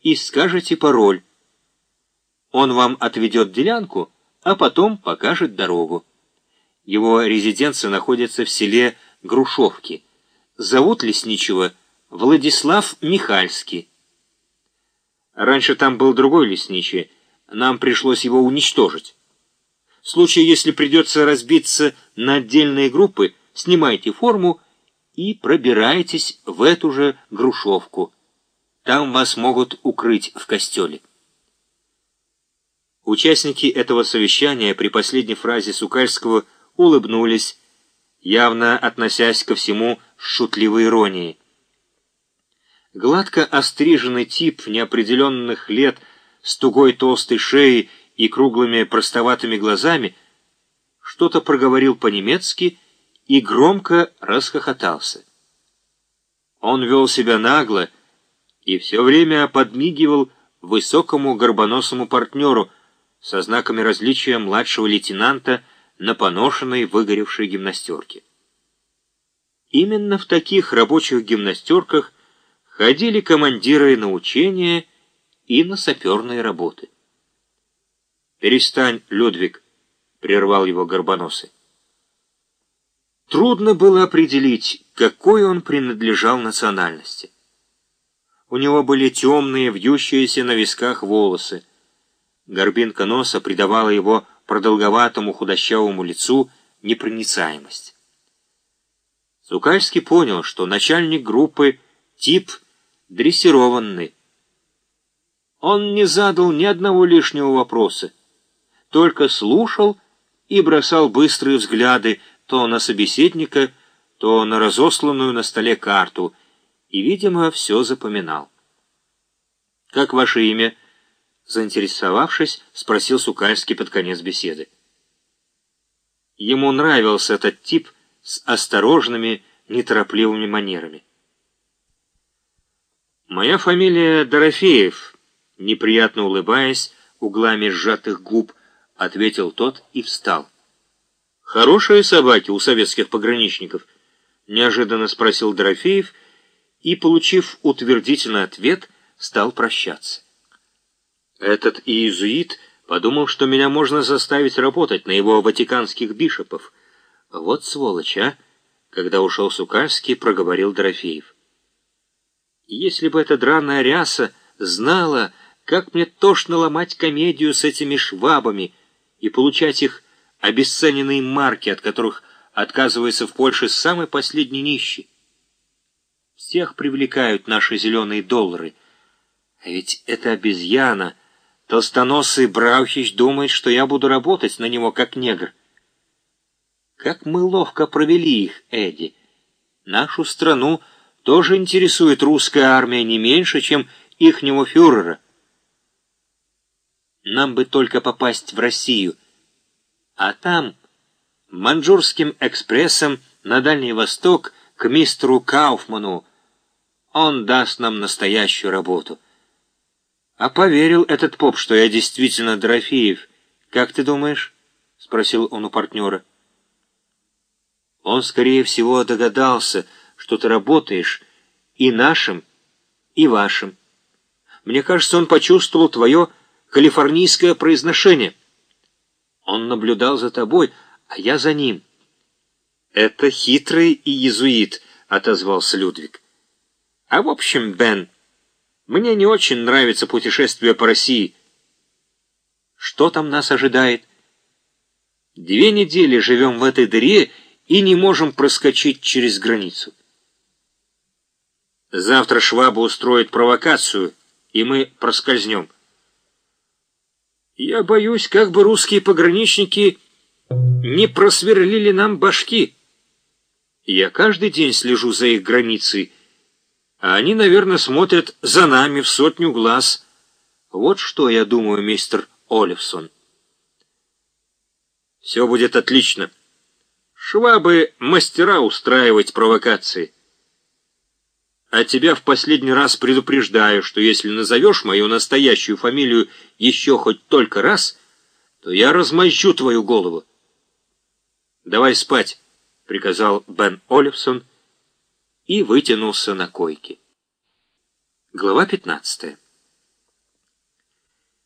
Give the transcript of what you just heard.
и скажете пароль. Он вам отведет делянку, а потом покажет дорогу. Его резиденция находится в селе Грушовки. Зовут лесничего Владислав Михальский. Раньше там был другой лесничий, нам пришлось его уничтожить. В случае, если придется разбиться на отдельные группы, снимайте форму и пробирайтесь в эту же Грушовку. Там вас могут укрыть в костеле. Участники этого совещания при последней фразе Сукальского улыбнулись, явно относясь ко всему с шутливой иронией. Гладко остриженный тип неопределенных лет с тугой толстой шеей и круглыми простоватыми глазами что-то проговорил по-немецки и громко расхохотался. Он вел себя нагло и все время подмигивал высокому горбоносому партнеру со знаками различия младшего лейтенанта на поношенной выгоревшей гимнастерке. Именно в таких рабочих гимнастерках ходили командиры на учения и на саперные работы. «Перестань, Людвиг!» — прервал его Горбоносый. Трудно было определить, какой он принадлежал национальности. У него были темные, вьющиеся на висках волосы. Горбинка носа придавала его продолговатому худощавому лицу непроницаемость. Сукальский понял, что начальник группы тип дрессированный. Он не задал ни одного лишнего вопроса, только слушал и бросал быстрые взгляды то на собеседника, то на разосланную на столе карту, и, видимо, все запоминал. «Как ваше имя?» Заинтересовавшись, спросил Сукальский под конец беседы. Ему нравился этот тип с осторожными, неторопливыми манерами. «Моя фамилия Дорофеев», — неприятно улыбаясь, углами сжатых губ, ответил тот и встал. «Хорошие собаки у советских пограничников?» — неожиданно спросил Дорофеев и, получив утвердительный ответ, стал прощаться. Этот иезуит подумал, что меня можно заставить работать на его ватиканских бишопов. Вот сволочь, а! Когда ушел Сукальский, проговорил Дорофеев. Если бы эта драная ряса знала, как мне тошно ломать комедию с этими швабами и получать их обесцененные марки, от которых отказывается в Польше самый последний нищий. Всех привлекают наши зеленые доллары. А ведь это обезьяна — Толстоносый Браухич думает, что я буду работать на него как негр. Как мы ловко провели их, Эдди. Нашу страну тоже интересует русская армия не меньше, чем ихнего фюрера. Нам бы только попасть в Россию. А там, манжурским экспрессом на Дальний Восток, к мистеру Кауфману, он даст нам настоящую работу — «А поверил этот поп, что я действительно Дорофеев. Как ты думаешь?» — спросил он у партнера. «Он, скорее всего, догадался, что ты работаешь и нашим, и вашим. Мне кажется, он почувствовал твое калифорнийское произношение. Он наблюдал за тобой, а я за ним». «Это хитрый и езуит», — отозвался Людвиг. «А в общем, Бен...» Мне не очень нравится путешествие по России. Что там нас ожидает? Две недели живем в этой дыре и не можем проскочить через границу. Завтра Шваба устроит провокацию, и мы проскользнем. Я боюсь, как бы русские пограничники не просверлили нам башки. Я каждый день слежу за их границей, а они, наверное, смотрят за нами в сотню глаз. Вот что я думаю, мистер Олифсон. Все будет отлично. Швабы мастера устраивать провокации. А тебя в последний раз предупреждаю, что если назовешь мою настоящую фамилию еще хоть только раз, то я размозжу твою голову. «Давай спать», — приказал Бен Олифсон, — и вытянулся на койке. Глава 15.